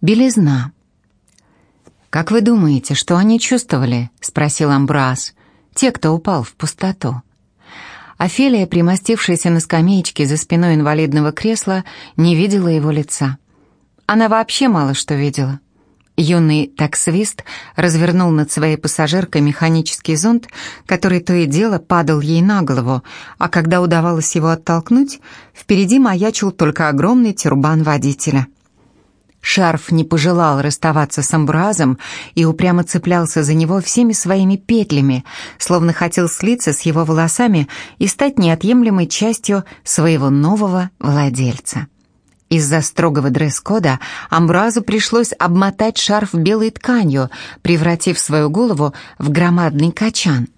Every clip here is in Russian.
Белизна. «Как вы думаете, что они чувствовали?» — спросил Амбраз. «Те, кто упал в пустоту». Офелия, примостившаяся на скамеечке за спиной инвалидного кресла, не видела его лица. Она вообще мало что видела. Юный таксвист развернул над своей пассажиркой механический зонт, который то и дело падал ей на голову, а когда удавалось его оттолкнуть, впереди маячил только огромный тюрбан водителя. Шарф не пожелал расставаться с амбразом и упрямо цеплялся за него всеми своими петлями, словно хотел слиться с его волосами и стать неотъемлемой частью своего нового владельца. Из-за строгого дресс-кода Амбразу пришлось обмотать шарф белой тканью, превратив свою голову в громадный качан.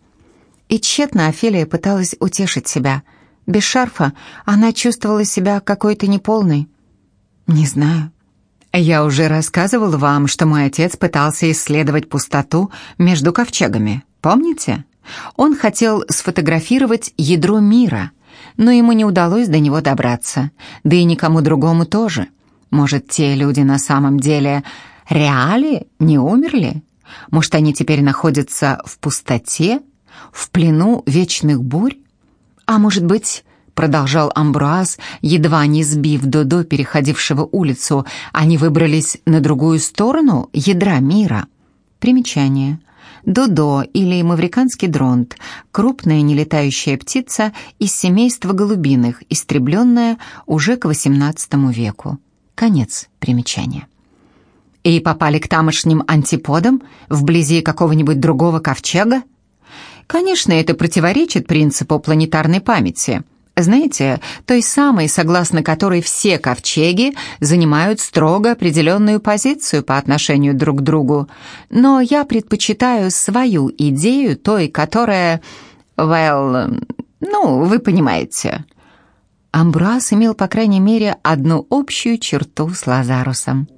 И тщетно Офелия пыталась утешить себя. Без шарфа она чувствовала себя какой-то неполной. «Не знаю». «Я уже рассказывал вам, что мой отец пытался исследовать пустоту между ковчегами. Помните? Он хотел сфотографировать ядро мира» но ему не удалось до него добраться, да и никому другому тоже. Может, те люди на самом деле реали, не умерли? Может, они теперь находятся в пустоте, в плену вечных бурь? А может быть, продолжал Амбруаз, едва не сбив Додо, переходившего улицу, они выбрались на другую сторону ядра мира? Примечание. Додо или мавриканский дронт – крупная нелетающая птица из семейства голубиных, истребленная уже к XVIII веку. Конец примечания. И попали к тамошним антиподам вблизи какого-нибудь другого ковчега? Конечно, это противоречит принципу планетарной памяти – знаете, той самой, согласно которой все ковчеги занимают строго определенную позицию по отношению друг к другу. Но я предпочитаю свою идею той, которая... Well, ну, вы понимаете. Амбрас имел, по крайней мере, одну общую черту с Лазарусом.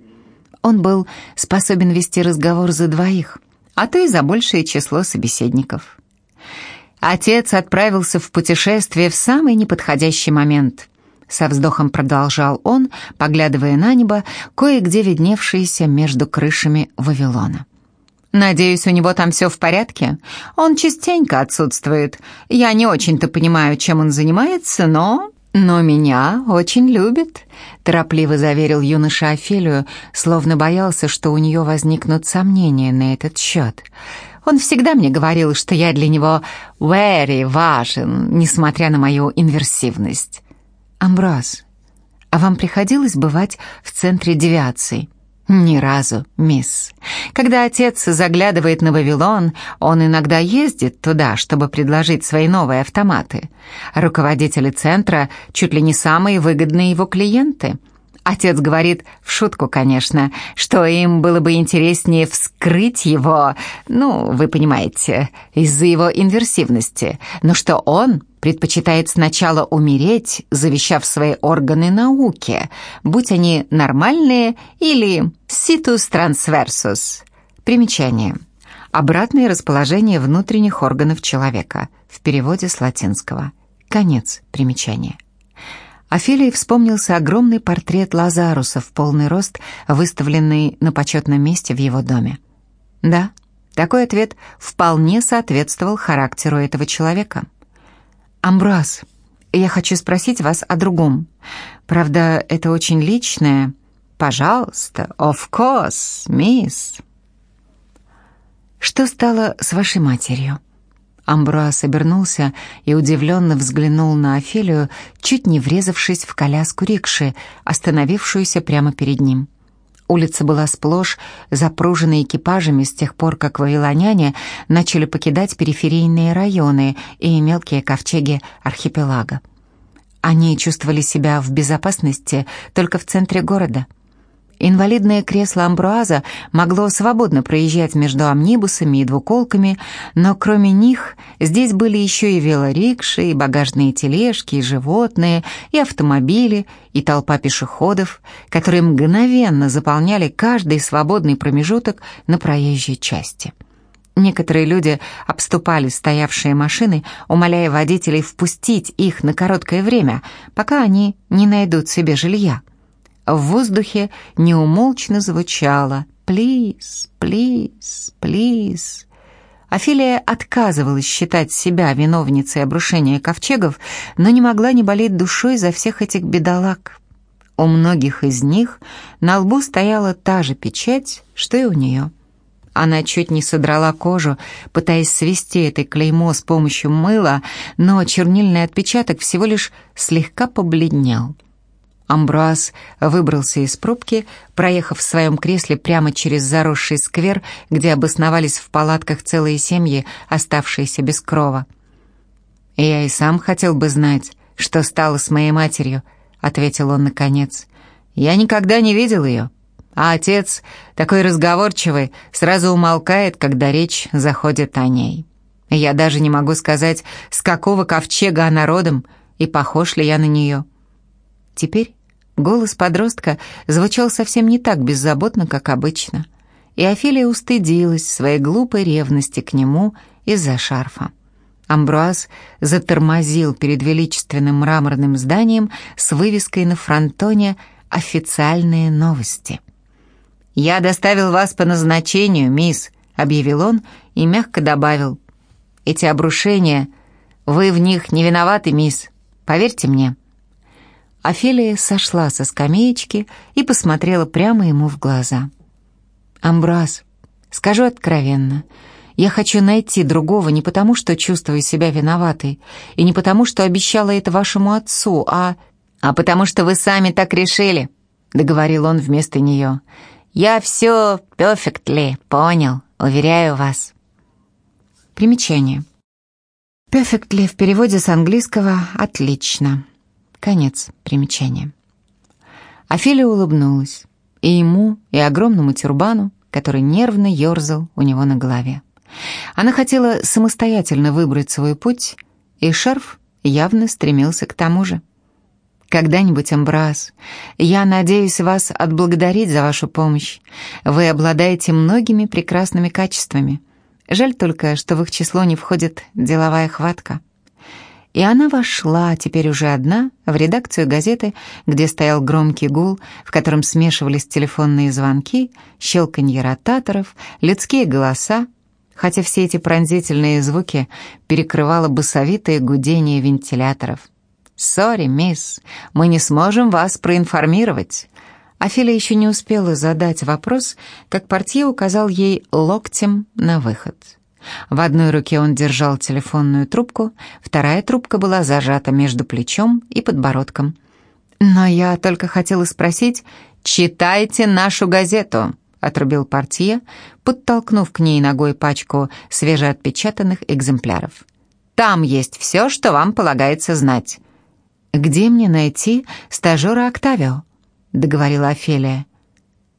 Он был способен вести разговор за двоих, а то и за большее число собеседников. Отец отправился в путешествие в самый неподходящий момент. Со вздохом продолжал он, поглядывая на небо, кое-где видневшееся между крышами Вавилона. «Надеюсь, у него там все в порядке? Он частенько отсутствует. Я не очень-то понимаю, чем он занимается, но...» «Но меня очень любит», — торопливо заверил юноша Офелию, словно боялся, что у нее возникнут сомнения на этот счет. Он всегда мне говорил, что я для него very важен, несмотря на мою инверсивность. Амброс, а вам приходилось бывать в центре девиации? Ни разу, мисс. Когда отец заглядывает на Вавилон, он иногда ездит туда, чтобы предложить свои новые автоматы. Руководители центра чуть ли не самые выгодные его клиенты — Отец говорит, в шутку, конечно, что им было бы интереснее вскрыть его, ну, вы понимаете, из-за его инверсивности, но что он предпочитает сначала умереть, завещав свои органы науке, будь они нормальные или situs transversus. Примечание. Обратное расположение внутренних органов человека в переводе с латинского. Конец примечания. Офелии вспомнился огромный портрет Лазаруса в полный рост, выставленный на почетном месте в его доме. Да, такой ответ вполне соответствовал характеру этого человека. «Амброс, я хочу спросить вас о другом. Правда, это очень личное. Пожалуйста, of course, мисс». «Что стало с вашей матерью?» Амброас обернулся и удивленно взглянул на Офелию, чуть не врезавшись в коляску рикши, остановившуюся прямо перед ним. Улица была сплошь запружена экипажами с тех пор, как вавилоняне начали покидать периферийные районы и мелкие ковчеги архипелага. Они чувствовали себя в безопасности только в центре города — Инвалидное кресло Амбруаза могло свободно проезжать между амнибусами и двуколками, но кроме них здесь были еще и велорикши, и багажные тележки, и животные, и автомобили, и толпа пешеходов, которые мгновенно заполняли каждый свободный промежуток на проезжей части. Некоторые люди обступали стоявшие машины, умоляя водителей впустить их на короткое время, пока они не найдут себе жилья. В воздухе неумолчно звучало «Плиз, плиз, плиз». Офелия отказывалась считать себя виновницей обрушения ковчегов, но не могла не болеть душой за всех этих бедолаг. У многих из них на лбу стояла та же печать, что и у нее. Она чуть не содрала кожу, пытаясь свести это клеймо с помощью мыла, но чернильный отпечаток всего лишь слегка побледнел. Амбруаз выбрался из пробки, проехав в своем кресле прямо через заросший сквер, где обосновались в палатках целые семьи, оставшиеся без крова. «Я и сам хотел бы знать, что стало с моей матерью», — ответил он наконец. «Я никогда не видел ее, а отец, такой разговорчивый, сразу умолкает, когда речь заходит о ней. Я даже не могу сказать, с какого ковчега она родом и похож ли я на нее». Теперь Голос подростка звучал совсем не так беззаботно, как обычно, и Офелия устыдилась своей глупой ревности к нему из-за шарфа. Амбруаз затормозил перед величественным мраморным зданием с вывеской на фронтоне «Официальные новости». «Я доставил вас по назначению, мисс», — объявил он и мягко добавил. «Эти обрушения, вы в них не виноваты, мисс, поверьте мне». Офелия сошла со скамеечки и посмотрела прямо ему в глаза. «Амбраз, скажу откровенно, я хочу найти другого не потому, что чувствую себя виноватой, и не потому, что обещала это вашему отцу, а... а потому что вы сами так решили», — договорил он вместо нее. «Я все perfectly понял, уверяю вас». Примечание. «Perfectly» в переводе с английского «отлично». Конец примечания. Офелия улыбнулась. И ему, и огромному тюрбану, который нервно ерзал у него на голове. Она хотела самостоятельно выбрать свой путь, и шарф явно стремился к тому же. Когда-нибудь, Амбраз, я надеюсь вас отблагодарить за вашу помощь. Вы обладаете многими прекрасными качествами. Жаль только, что в их число не входит деловая хватка. И она вошла, теперь уже одна, в редакцию газеты, где стоял громкий гул, в котором смешивались телефонные звонки, щелканье ротаторов, людские голоса, хотя все эти пронзительные звуки перекрывало басовитое гудение вентиляторов. «Сори, мисс, мы не сможем вас проинформировать». Афиля еще не успела задать вопрос, как портье указал ей локтем на выход. В одной руке он держал телефонную трубку, вторая трубка была зажата между плечом и подбородком. «Но я только хотела спросить, читайте нашу газету», — отрубил портье, подтолкнув к ней ногой пачку свежеотпечатанных экземпляров. «Там есть все, что вам полагается знать». «Где мне найти стажера Октавио?» — договорила Офелия.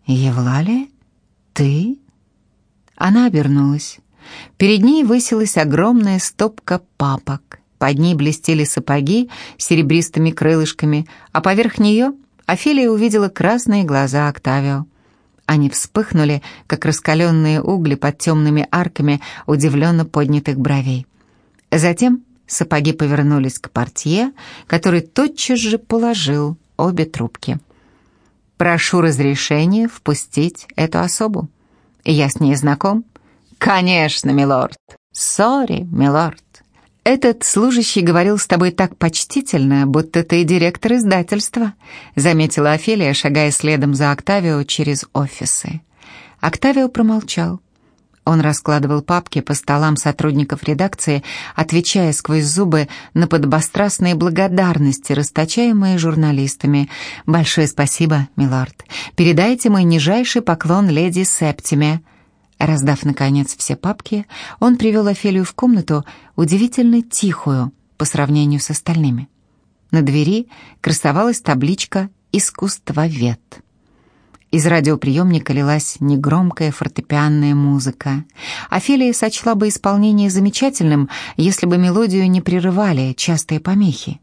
«Евлалия? Ты?» Она обернулась. Перед ней высилась огромная стопка папок. Под ней блестели сапоги с серебристыми крылышками, а поверх нее Офелия увидела красные глаза Октавио. Они вспыхнули, как раскаленные угли под темными арками удивленно поднятых бровей. Затем сапоги повернулись к портье, который тотчас же положил обе трубки. «Прошу разрешения впустить эту особу. Я с ней знаком. «Конечно, милорд. Сори, милорд. Этот служащий говорил с тобой так почтительно, будто ты директор издательства», заметила Офелия, шагая следом за Октавио через офисы. Октавио промолчал. Он раскладывал папки по столам сотрудников редакции, отвечая сквозь зубы на подобострастные благодарности, расточаемые журналистами. «Большое спасибо, милорд. Передайте мой нижайший поклон леди Септиме». Раздав, наконец, все папки, он привел Офелию в комнату, удивительно тихую по сравнению с остальными. На двери красовалась табличка «Искусствовед». Из радиоприемника лилась негромкая фортепианная музыка. Офелия сочла бы исполнение замечательным, если бы мелодию не прерывали частые помехи.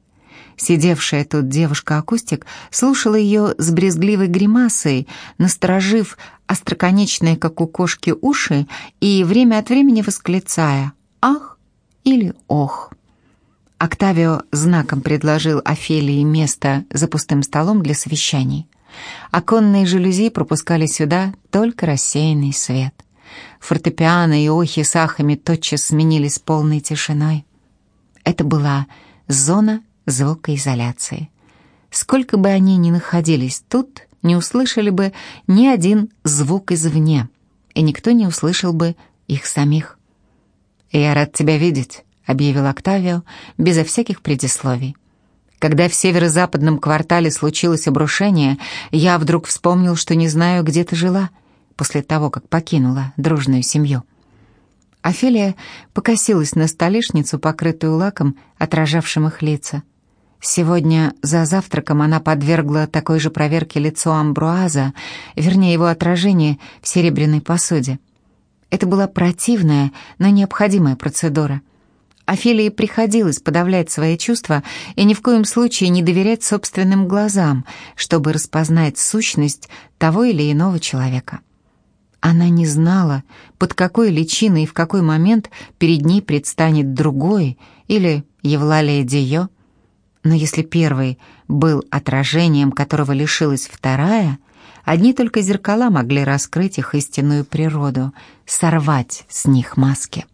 Сидевшая тут девушка-акустик слушала ее с брезгливой гримасой, насторожив остроконечные, как у кошки, уши и время от времени восклицая «Ах!» или «Ох!». Октавио знаком предложил Офелии место за пустым столом для совещаний. Оконные жалюзи пропускали сюда только рассеянный свет. Фортепиано и охи с ахами тотчас сменились полной тишиной. Это была зона звукоизоляции. Сколько бы они ни находились тут, не услышали бы ни один звук извне, и никто не услышал бы их самих. «Я рад тебя видеть», — объявил Октавио, безо всяких предисловий. Когда в северо-западном квартале случилось обрушение, я вдруг вспомнил, что не знаю, где ты жила, после того, как покинула дружную семью. Офелия покосилась на столешницу, покрытую лаком, отражавшим их лица. Сегодня за завтраком она подвергла такой же проверке лицо Амбруаза, вернее его отражение в серебряной посуде. Это была противная, но необходимая процедура. Офелии приходилось подавлять свои чувства и ни в коем случае не доверять собственным глазам, чтобы распознать сущность того или иного человека. Она не знала, под какой личиной и в какой момент перед ней предстанет другой или Евлалия Дио. Но если первый был отражением, которого лишилась вторая, одни только зеркала могли раскрыть их истинную природу, сорвать с них маски.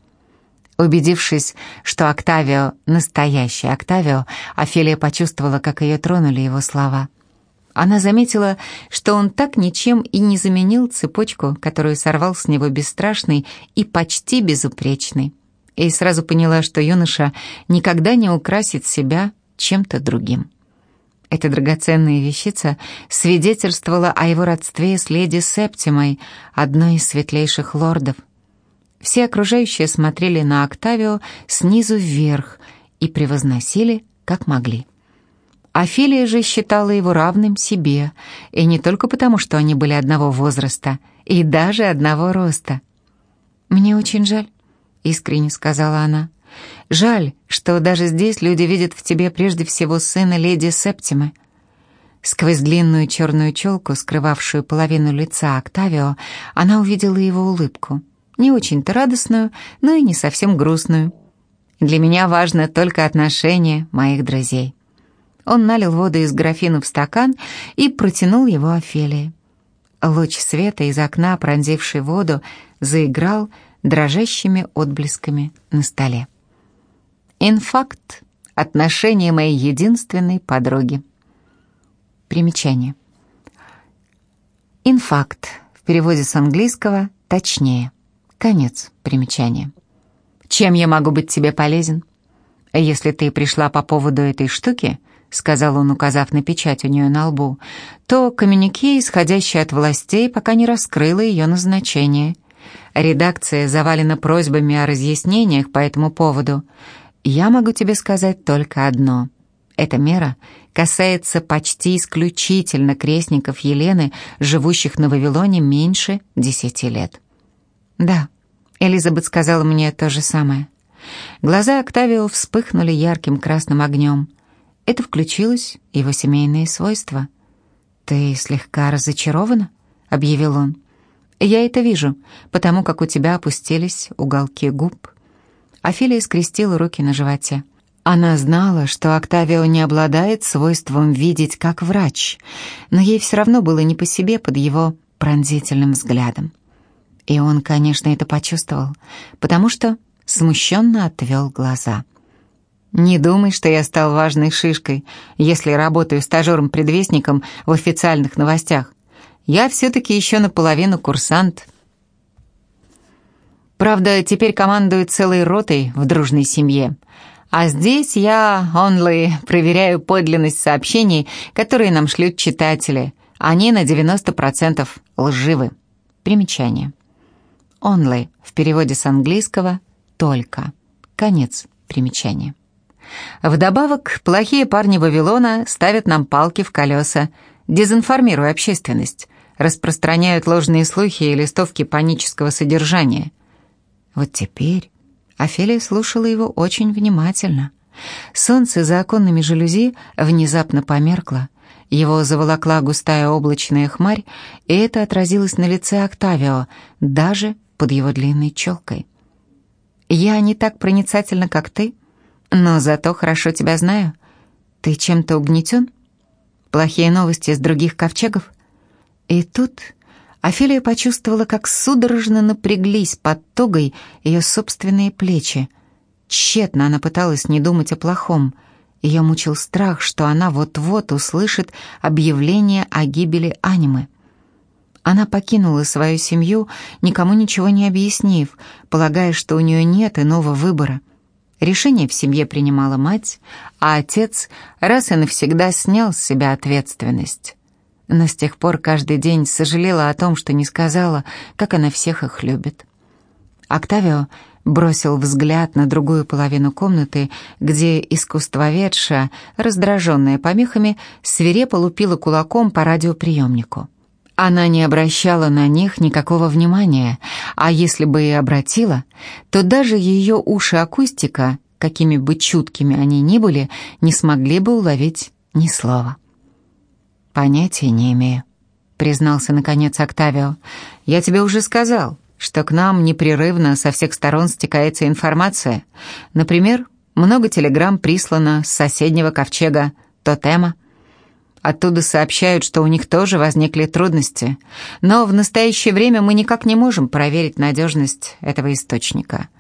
Убедившись, что Октавио — настоящий Октавио, Офелия почувствовала, как ее тронули его слова — она заметила, что он так ничем и не заменил цепочку, которую сорвал с него бесстрашный и почти безупречный. И сразу поняла, что юноша никогда не украсит себя чем-то другим. Эта драгоценная вещица свидетельствовала о его родстве с леди Септимой, одной из светлейших лордов. Все окружающие смотрели на Октавио снизу вверх и превозносили, как могли. Офелия же считала его равным себе, и не только потому, что они были одного возраста, и даже одного роста. «Мне очень жаль», — искренне сказала она. «Жаль, что даже здесь люди видят в тебе прежде всего сына леди Септимы». Сквозь длинную черную челку, скрывавшую половину лица Октавио, она увидела его улыбку. Не очень-то радостную, но и не совсем грустную. «Для меня важно только отношение моих друзей». Он налил воду из графина в стакан и протянул его Офелии. Луч света из окна, пронзивший воду, заиграл дрожащими отблесками на столе. Инфакт — отношение моей единственной подруги. Примечание. Инфакт в переводе с английского точнее. Конец примечания. Чем я могу быть тебе полезен? Если ты пришла по поводу этой штуки, — сказал он, указав на печать у нее на лбу, то коммюнике, исходящее от властей, пока не раскрыло ее назначение. Редакция завалена просьбами о разъяснениях по этому поводу. Я могу тебе сказать только одно. Эта мера касается почти исключительно крестников Елены, живущих на Вавилоне меньше десяти лет. Да, Элизабет сказала мне то же самое. Глаза Октавио вспыхнули ярким красным огнем. Это включилось его семейные свойства. «Ты слегка разочарована?» — объявил он. «Я это вижу, потому как у тебя опустились уголки губ». Офелия скрестила руки на животе. Она знала, что Октавио не обладает свойством видеть как врач, но ей все равно было не по себе под его пронзительным взглядом. И он, конечно, это почувствовал, потому что смущенно отвел глаза — не думай, что я стал важной шишкой, если работаю стажером-предвестником в официальных новостях. Я все-таки еще наполовину курсант. Правда, теперь командую целой ротой в дружной семье. А здесь я, онли, проверяю подлинность сообщений, которые нам шлют читатели. Они на 90% лживы. Примечание. Only в переводе с английского «только». Конец примечания. Вдобавок, плохие парни Вавилона ставят нам палки в колеса, дезинформируя общественность, распространяют ложные слухи и листовки панического содержания. Вот теперь Офелия слушала его очень внимательно. Солнце за оконными жалюзи внезапно померкло, его заволокла густая облачная хмарь, и это отразилось на лице Октавио, даже под его длинной челкой. «Я не так проницательна, как ты», но зато хорошо тебя знаю. Ты чем-то угнетен?» Плохие новости из других ковчегов? И тут Офелия почувствовала, как судорожно напряглись под тогой ее собственные плечи. Тщетно она пыталась не думать о плохом. Ее мучил страх, что она вот-вот услышит объявление о гибели анимы. Она покинула свою семью, никому ничего не объяснив, полагая, что у нее нет иного выбора. Решение в семье принимала мать, а отец раз и навсегда снял с себя ответственность. Но с тех пор каждый день сожалела о том, что не сказала, как она всех их любит. Октавио бросил взгляд на другую половину комнаты, где искусствоведша, раздраженная помехами, свирепо лупила кулаком по радиоприемнику. Она не обращала на них никакого внимания, а если бы и обратила, то даже ее уши акустика, какими бы чуткими они ни были, не смогли бы уловить ни слова. «Понятия не имею», — признался наконец Октавио. «Я тебе уже сказал, что к нам непрерывно со всех сторон стекается информация. Например, много телеграмм прислано с соседнего ковчега Тотема, Оттуда сообщают, что у них тоже возникли трудности, но в настоящее время мы никак не можем проверить надежность этого источника.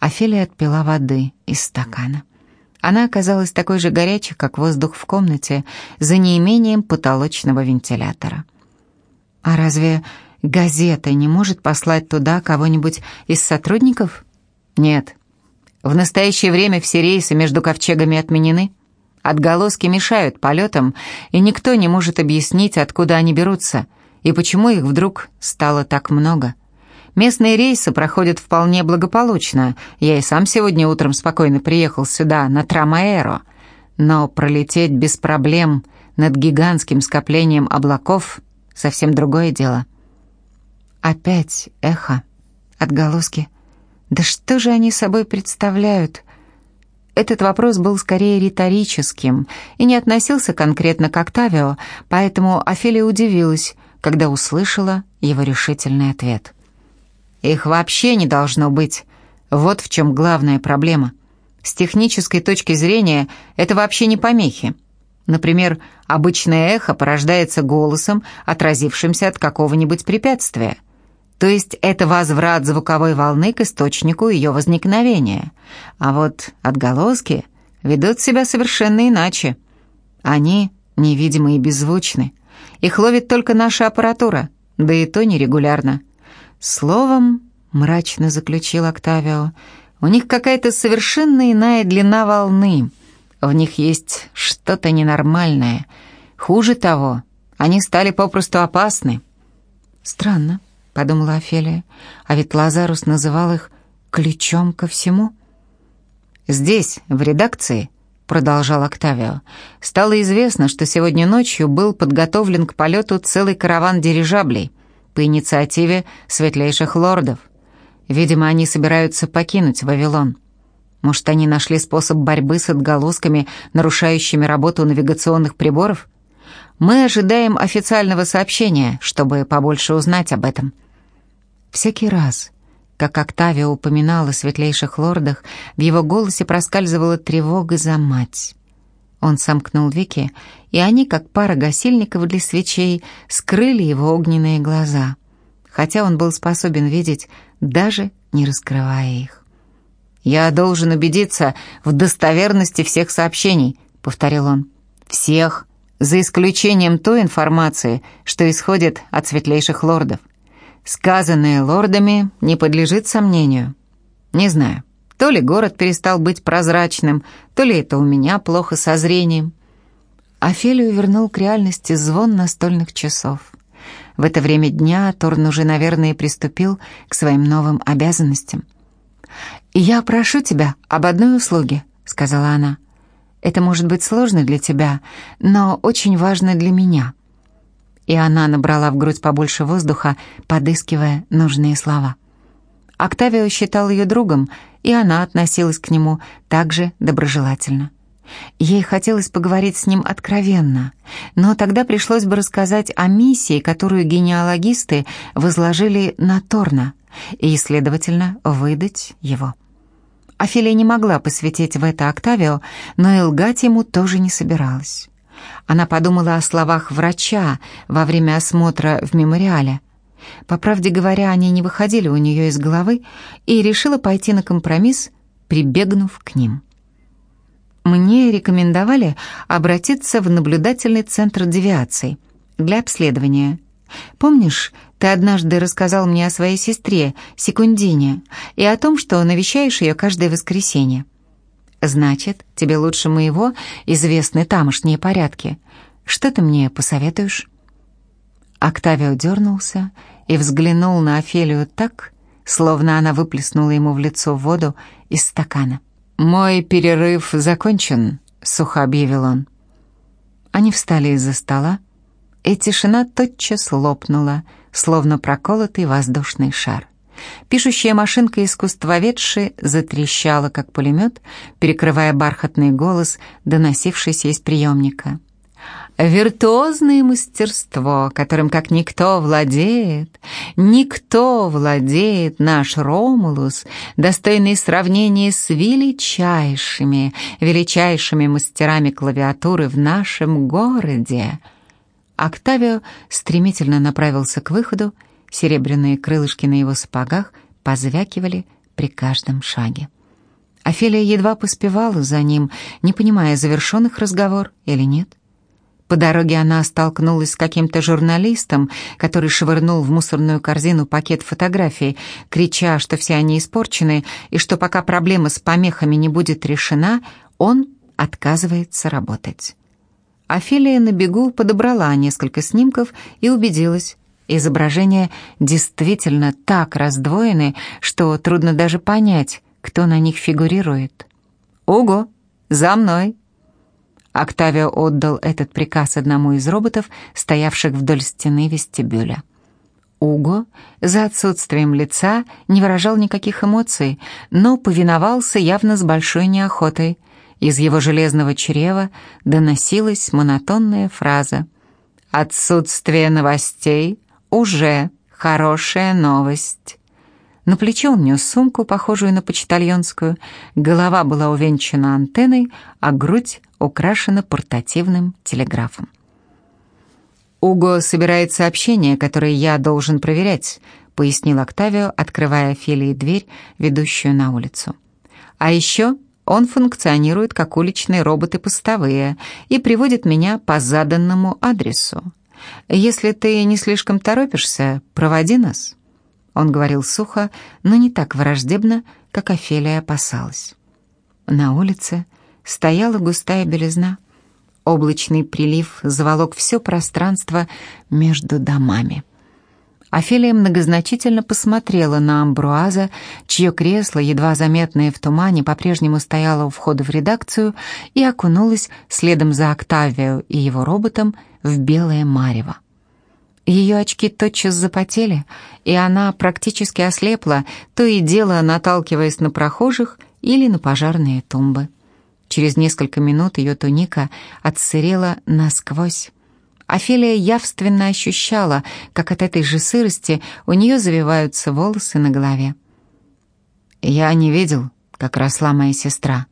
Офелия отпила воды из стакана. Она оказалась такой же горячей, как воздух в комнате, за неимением потолочного вентилятора. «А разве газета не может послать туда кого-нибудь из сотрудников?» «Нет. В настоящее время все рейсы между ковчегами отменены». Отголоски мешают полетам, и никто не может объяснить, откуда они берутся, и почему их вдруг стало так много. Местные рейсы проходят вполне благополучно. Я и сам сегодня утром спокойно приехал сюда, на Трамаэро. Но пролететь без проблем над гигантским скоплением облаков — совсем другое дело. Опять эхо, отголоски. Да что же они собой представляют? Этот вопрос был скорее риторическим и не относился конкретно к Октавио, поэтому Офелия удивилась, когда услышала его решительный ответ. «Их вообще не должно быть. Вот в чем главная проблема. С технической точки зрения это вообще не помехи. Например, обычное эхо порождается голосом, отразившимся от какого-нибудь препятствия. То есть это возврат звуковой волны к источнику ее возникновения. А вот отголоски ведут себя совершенно иначе. Они невидимы и беззвучны. Их ловит только наша аппаратура, да и то нерегулярно. Словом, мрачно заключил Октавио, у них какая-то совершенно иная длина волны. В них есть что-то ненормальное. Хуже того, они стали попросту опасны. Странно подумала Офелия. А ведь Лазарус называл их ключом ко всему. Здесь, в редакции, продолжал Октавио, стало известно, что сегодня ночью был подготовлен к полету целый караван дирижаблей по инициативе светлейших лордов. Видимо, они собираются покинуть Вавилон. Может, они нашли способ борьбы с отголосками, нарушающими работу навигационных приборов? Мы ожидаем официального сообщения, чтобы побольше узнать об этом. Всякий раз, как Октавия упоминала о светлейших лордах, в его голосе проскальзывала тревога за мать. Он сомкнул веки, и они, как пара гасильников для свечей, скрыли его огненные глаза, хотя он был способен видеть, даже не раскрывая их. «Я должен убедиться в достоверности всех сообщений», — повторил он. «Всех, за исключением той информации, что исходит от светлейших лордов. Сказанное лордами не подлежит сомнению. Не знаю, то ли город перестал быть прозрачным, то ли это у меня плохо со зрением. Офелию вернул к реальности звон настольных часов. В это время дня Торн уже, наверное, приступил к своим новым обязанностям. «Я прошу тебя об одной услуге», — сказала она. «Это может быть сложно для тебя, но очень важно для меня» и она набрала в грудь побольше воздуха, подыскивая нужные слова. Октавио считал ее другом, и она относилась к нему также доброжелательно. Ей хотелось поговорить с ним откровенно, но тогда пришлось бы рассказать о миссии, которую генеалогисты возложили на Торна, и, следовательно, выдать его. Афилия не могла посвятить в это Октавио, но и лгать ему тоже не собиралась. Она подумала о словах врача во время осмотра в мемориале. По правде говоря, они не выходили у нее из головы и решила пойти на компромисс, прибегнув к ним. Мне рекомендовали обратиться в наблюдательный центр девиаций для обследования. Помнишь, ты однажды рассказал мне о своей сестре, Секундине, и о том, что навещаешь ее каждое воскресенье. Значит, тебе лучше моего известны тамошние порядки. Что ты мне посоветуешь?» Октавио дернулся и взглянул на Офелию так, словно она выплеснула ему в лицо воду из стакана. «Мой перерыв закончен», — сухо объявил он. Они встали из-за стола, и тишина тотчас лопнула, словно проколотый воздушный шар. Пишущая машинка искусствоведши затрещала, как пулемет, перекрывая бархатный голос, доносившийся из приемника. Виртуозное мастерство, которым как никто владеет, никто владеет наш Ромулус, достойный сравнения с величайшими, величайшими мастерами клавиатуры в нашем городе. Октавио стремительно направился к выходу, серебряные крылышки на его сапогах позвякивали при каждом шаге. Офелия едва поспевала за ним, не понимая, завершенных разговор или нет. По дороге она столкнулась с каким-то журналистом, который швырнул в мусорную корзину пакет фотографий, крича, что все они испорчены и что пока проблема с помехами не будет решена, он отказывается работать. Офелия на бегу подобрала несколько снимков и убедилась, изображения действительно так раздвоены, что трудно даже понять, кто на них фигурирует. «Ого, за мной!» Октавио отдал этот приказ одному из роботов, стоявших вдоль стены вестибюля. Уго за отсутствием лица не выражал никаких эмоций, но повиновался явно с большой неохотой. Из его железного чрева доносилась монотонная фраза «Отсутствие новостей уже хорошая новость». На плече он нес сумку, похожую на почтальонскую, голова была увенчана антенной, а грудь украшена портативным телеграфом. «Уго собирает сообщение, которое я должен проверять», — пояснил Октавио, открывая Офелии дверь, ведущую на улицу. «А еще он функционирует как уличные роботы-постовые и приводит меня по заданному адресу. Если ты не слишком торопишься, проводи нас». Он говорил сухо, но не так враждебно, как Офелия опасалась. На улице стояла густая белизна. Облачный прилив заволок все пространство между домами. Офелия многозначительно посмотрела на Амбруаза, чье кресло, едва заметное в тумане, по-прежнему стояло у входа в редакцию и окунулась следом за Октавио и его роботом в белое марево. Ее очки тотчас запотели, и она практически ослепла, то и дело наталкиваясь на прохожих или на пожарные тумбы. Через несколько минут ее туника отсырела насквозь. Офелия явственно ощущала, как от этой же сырости у нее завиваются волосы на голове. «Я не видел, как росла моя сестра».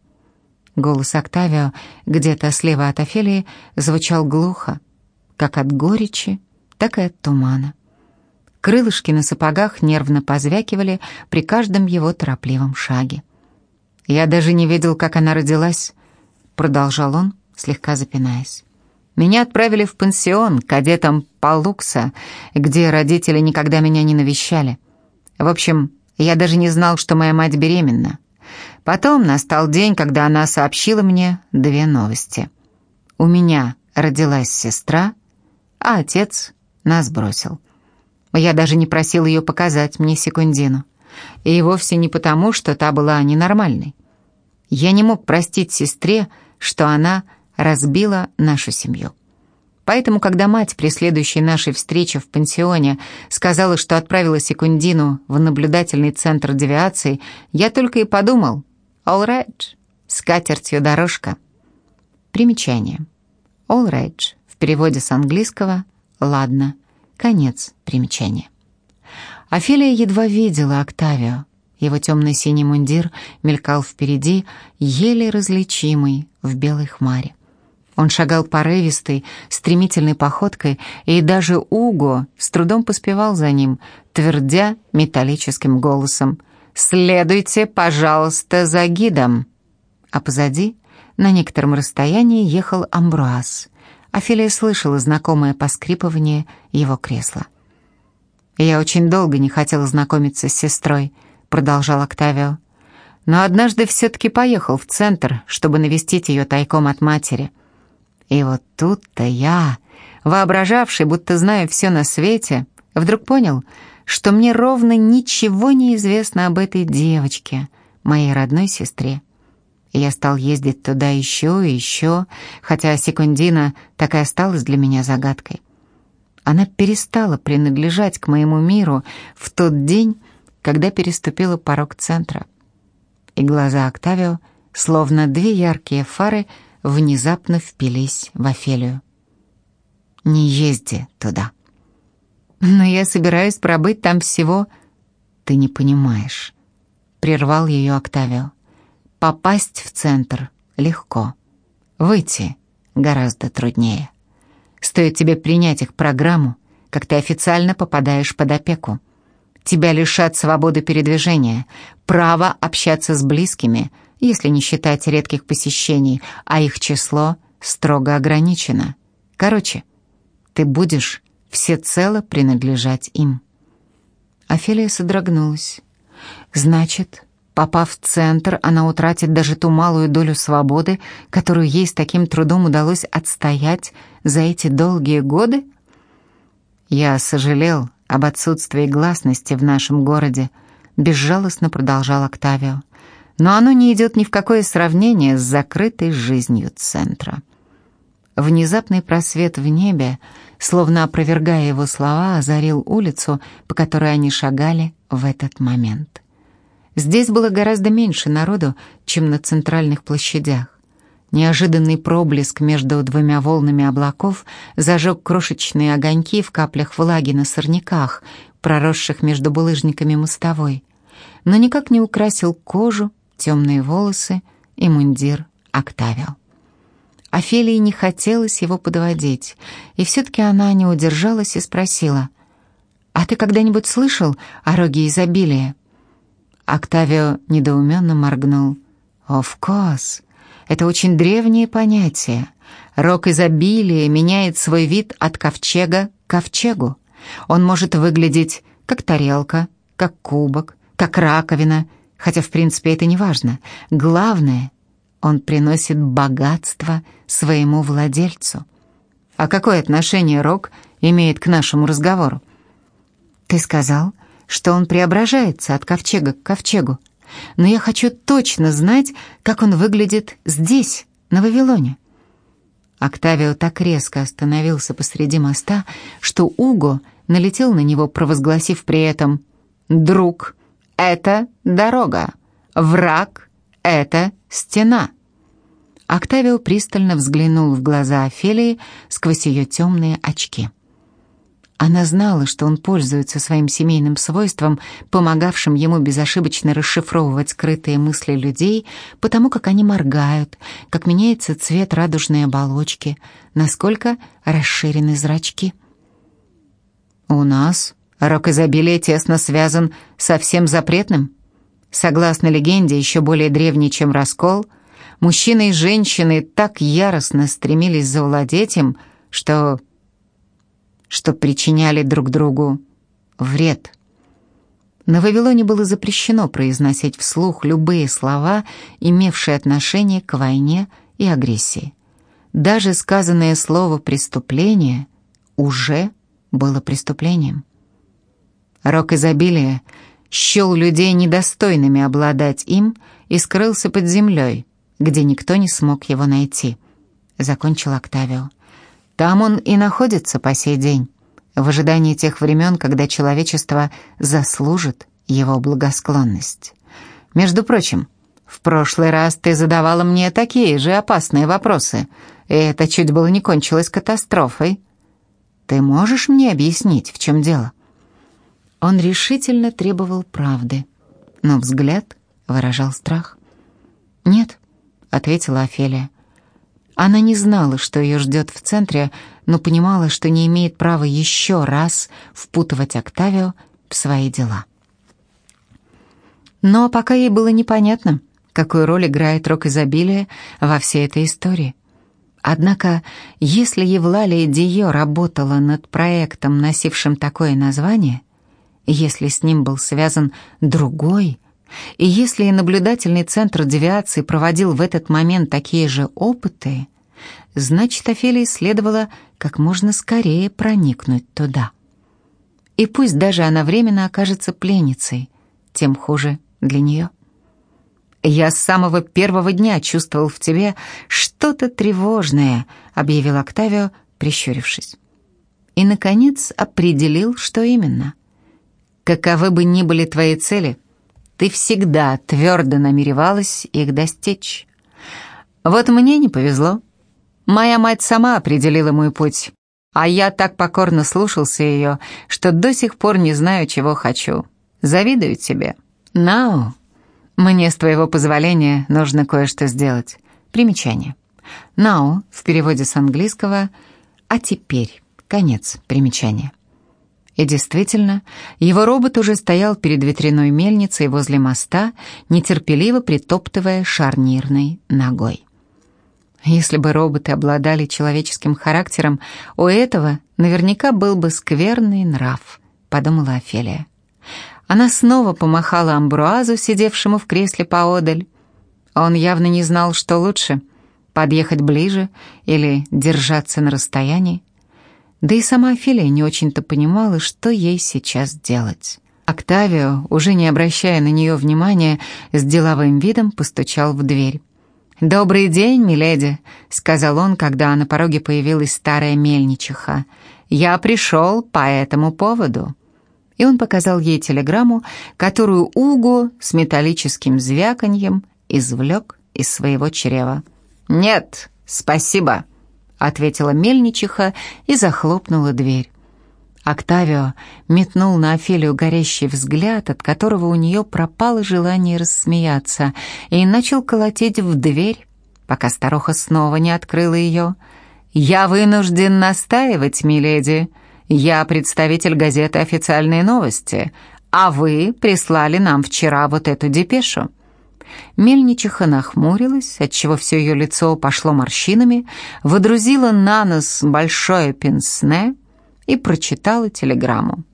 Голос Октавио где-то слева от Офелии звучал глухо, как от горечи так и от тумана. Крылышки на сапогах нервно позвякивали при каждом его торопливом шаге. «Я даже не видел, как она родилась», — продолжал он, слегка запинаясь. «Меня отправили в пансион кадетом Палукса, где родители никогда меня не навещали. В общем, я даже не знал, что моя мать беременна. Потом настал день, когда она сообщила мне две новости. У меня родилась сестра, а отец нас бросил. Я даже не просил ее показать мне секундину. И вовсе не потому, что та была ненормальной. Я не мог простить сестре, что она разбила нашу семью. Поэтому, когда мать при следующей нашей встрече в пансионе сказала, что отправила секундину в наблюдательный центр девиации, я только и подумал «All right, с катертью дорожка». Примечание. All right в переводе с английского Ладно, конец примечания. Офелия едва видела Октавио. Его темно-синий мундир мелькал впереди, еле различимый в белой хмаре. Он шагал порывистой, стремительной походкой, и даже Уго с трудом поспевал за ним, твердя металлическим голосом «Следуйте, пожалуйста, за гидом!» А позади, на некотором расстоянии, ехал Амбруаз. Офелия слышала знакомое поскрипывание его кресла. «Я очень долго не хотела знакомиться с сестрой», — продолжал Октавио. «Но однажды все-таки поехал в центр, чтобы навестить ее тайком от матери». И вот тут-то я, воображавший, будто знаю все на свете, вдруг понял, что мне ровно ничего не известно об этой девочке, моей родной сестре. И я стал ездить туда еще и еще, хотя Секундина так и осталась для меня загадкой. Она перестала принадлежать к моему миру в тот день, когда переступила порог центра. И глаза Октавио, словно две яркие фары, внезапно впились в Офелию. «Не езди туда». «Но я собираюсь пробыть там всего...» «Ты не понимаешь», — прервал ее Октавио. «Попасть в центр легко, выйти гораздо труднее. Стоит тебе принять их программу, как ты официально попадаешь под опеку. Тебя лишат свободы передвижения, права общаться с близкими — если не считать редких посещений, а их число строго ограничено. Короче, ты будешь всецело принадлежать им». Офелия содрогнулась. «Значит, попав в центр, она утратит даже ту малую долю свободы, которую ей с таким трудом удалось отстоять за эти долгие годы?» «Я сожалел об отсутствии гласности в нашем городе», безжалостно продолжал Октавио но оно не идет ни в какое сравнение с закрытой жизнью центра. Внезапный просвет в небе, словно опровергая его слова, озарил улицу, по которой они шагали в этот момент. Здесь было гораздо меньше народу, чем на центральных площадях. Неожиданный проблеск между двумя волнами облаков зажег крошечные огоньки в каплях влаги на сорняках, проросших между булыжниками мостовой, но никак не украсил кожу темные волосы и мундир Октавио. Офелии не хотелось его подводить, и все-таки она не удержалась и спросила, «А ты когда-нибудь слышал о роге изобилия?» Октавио недоуменно моргнул. «Of course. Это очень древнее понятие. Рог изобилия меняет свой вид от ковчега к ковчегу. Он может выглядеть как тарелка, как кубок, как раковина — Хотя, в принципе, это не важно. Главное, он приносит богатство своему владельцу. А какое отношение Рок имеет к нашему разговору? Ты сказал, что он преображается от ковчега к ковчегу. Но я хочу точно знать, как он выглядит здесь, на Вавилоне. Октавио так резко остановился посреди моста, что Уго налетел на него, провозгласив при этом «Друг, это дорога. Враг — это стена». Октавио пристально взглянул в глаза Офелии сквозь ее темные очки. Она знала, что он пользуется своим семейным свойством, помогавшим ему безошибочно расшифровывать скрытые мысли людей, потому как они моргают, как меняется цвет радужной оболочки, насколько расширены зрачки. «У нас Рок изобилия тесно связан со всем запретным. Согласно легенде, еще более древней, чем раскол, мужчины и женщины так яростно стремились завладеть им, что... что причиняли друг другу вред. На Вавилоне было запрещено произносить вслух любые слова, имевшие отношение к войне и агрессии. Даже сказанное слово «преступление» уже было преступлением. Рок изобилия счел людей недостойными обладать им и скрылся под землей, где никто не смог его найти. Закончил Октавио. Там он и находится по сей день, в ожидании тех времен, когда человечество заслужит его благосклонность. Между прочим, в прошлый раз ты задавала мне такие же опасные вопросы, и это чуть было не кончилось катастрофой. Ты можешь мне объяснить, в чем дело?» Он решительно требовал правды, но взгляд выражал страх. «Нет», — ответила Офелия. Она не знала, что ее ждет в центре, но понимала, что не имеет права еще раз впутывать Октавио в свои дела. Но пока ей было непонятно, какую роль играет рок изобилия во всей этой истории. Однако, если Евлалия Дио работала над проектом, носившим такое название, если с ним был связан другой, и если наблюдательный центр девиации проводил в этот момент такие же опыты, значит, Офелии следовало как можно скорее проникнуть туда. И пусть даже она временно окажется пленницей, тем хуже для нее. «Я с самого первого дня чувствовал в тебе что-то тревожное», — объявил Октавио, прищурившись. И, наконец, определил, что именно. «Каковы бы ни были твои цели, ты всегда твердо намеревалась их достичь. Вот мне не повезло. Моя мать сама определила мой путь, а я так покорно слушался ее, что до сих пор не знаю, чего хочу. Завидую тебе. Нау, мне с твоего позволения нужно кое-что сделать. Примечание. Now в переводе с английского «а теперь». Конец примечания. И действительно, его робот уже стоял перед ветряной мельницей возле моста, нетерпеливо притоптывая шарнирной ногой. Если бы роботы обладали человеческим характером, у этого наверняка был бы скверный нрав, подумала Офелия. Она снова помахала Амбруазу, сидевшему в кресле поодаль. Он явно не знал, что лучше — подъехать ближе или держаться на расстоянии. Да и сама Офелия не очень-то понимала, что ей сейчас делать. Октавио, уже не обращая на нее внимания, с деловым видом постучал в дверь. «Добрый день, миледи», — сказал он, когда на пороге появилась старая мельничиха. «Я пришел по этому поводу» и он показал ей телеграмму, которую Уго с металлическим звяканьем извлек из своего чрева. «Нет, спасибо», — ответила мельничиха и захлопнула дверь. Октавио метнул на Офелию горящий взгляд, от которого у нее пропало желание рассмеяться, и начал колотить в дверь, пока старуха снова не открыла ее. «Я вынужден настаивать, миледи», я представитель газеты «Официальные новости», а вы прислали нам вчера вот эту депешу». Мельничиха нахмурилась, отчего все ее лицо пошло морщинами, водрузила на нос большое пенсне и прочитала телеграмму.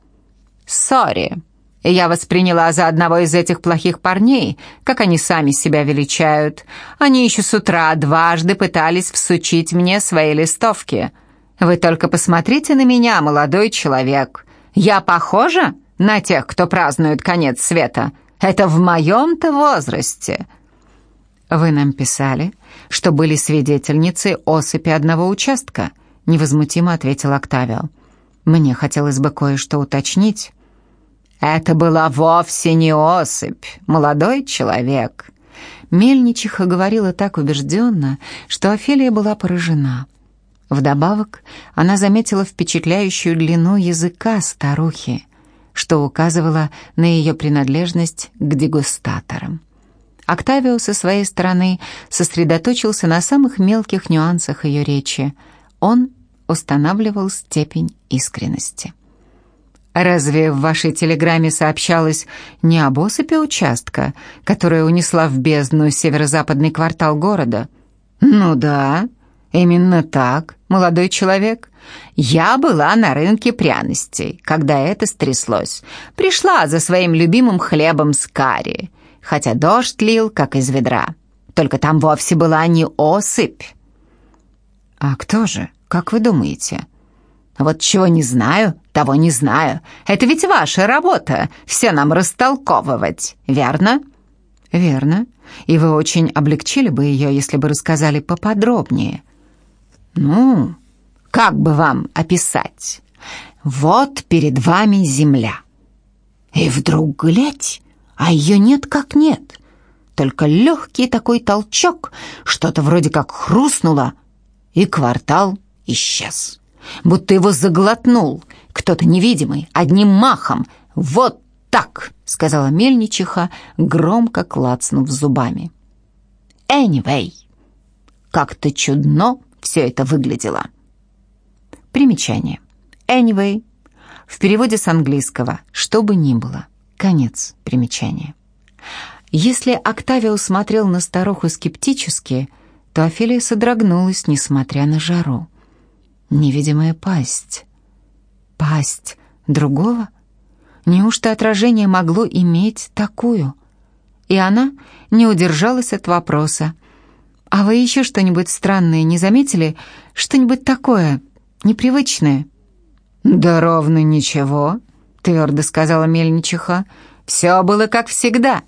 «Сори, я вас приняла за одного из этих плохих парней, как они сами себя величают. Они еще с утра дважды пытались всучить мне свои листовки». Вы только посмотрите на меня, молодой человек. Я похожа на тех, кто празднует конец света? Это в моем-то возрасте». «Вы нам писали, что были свидетельницей осыпи одного участка», — невозмутимо ответил Октавио. «Мне хотелось бы кое-что уточнить». «Это была вовсе не осыпь, молодой человек». Мельничиха говорила так убежденно, что Офелия была поражена — Вдобавок, она заметила впечатляющую длину языка старухи, что указывало на ее принадлежность к дегустаторам. Октавио со своей стороны сосредоточился на самых мелких нюансах ее речи. Он устанавливал степень искренности. «Разве в вашей телеграмме сообщалось не об осыпи участка, которая унесла в бездну северо-западный квартал города?» «Ну да», «Именно так, молодой человек. Я была на рынке пряностей, когда это стряслось. Пришла за своим любимым хлебом с карри, хотя дождь лил, как из ведра. Только там вовсе была не осыпь». «А кто же, как вы думаете?» «Вот чего не знаю, того не знаю. Это ведь ваша работа, все нам растолковывать, верно?» «Верно. И вы очень облегчили бы ее, если бы рассказали поподробнее». Ну, как бы вам описать? Вот перед вами земля. И вдруг, глядь, а ее нет как нет. Только легкий такой толчок, что-то вроде как хрустнуло, и квартал исчез. Будто его заглотнул кто-то невидимый, одним махом. Вот так, сказала мельничиха, громко клацнув зубами. Anyway, как-то чудно все это выглядело. Примечание. Anyway. В переводе с английского «что бы ни было». Конец примечания. Если Октавио смотрел на старуху скептически, то Офелия содрогнулась, несмотря на жару. Невидимая пасть. Пасть другого? Неужто отражение могло иметь такую? И она не удержалась от вопроса. «А вы еще что-нибудь странное не заметили? Что-нибудь такое, непривычное?» «Да ровно ничего», — твердо сказала мельничиха. «Все было как всегда».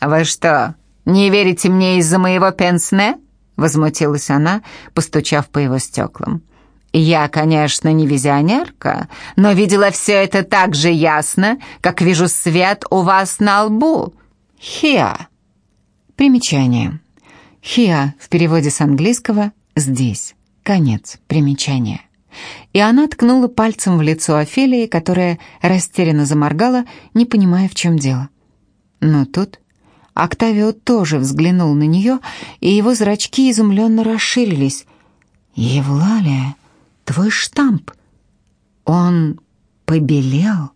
«Вы что, не верите мне из-за моего пенсне?» — возмутилась она, постучав по его стеклам. «Я, конечно, не визионерка, но видела все это так же ясно, как вижу свет у вас на лбу. Хиа». Примечание. «Хиа» в переводе с английского «здесь». Конец примечания. И она ткнула пальцем в лицо Офелии, которая растерянно заморгала, не понимая, в чем дело. Но тут Октавио тоже взглянул на нее, и его зрачки изумленно расширились. «Евлалия, твой штамп, он побелел?»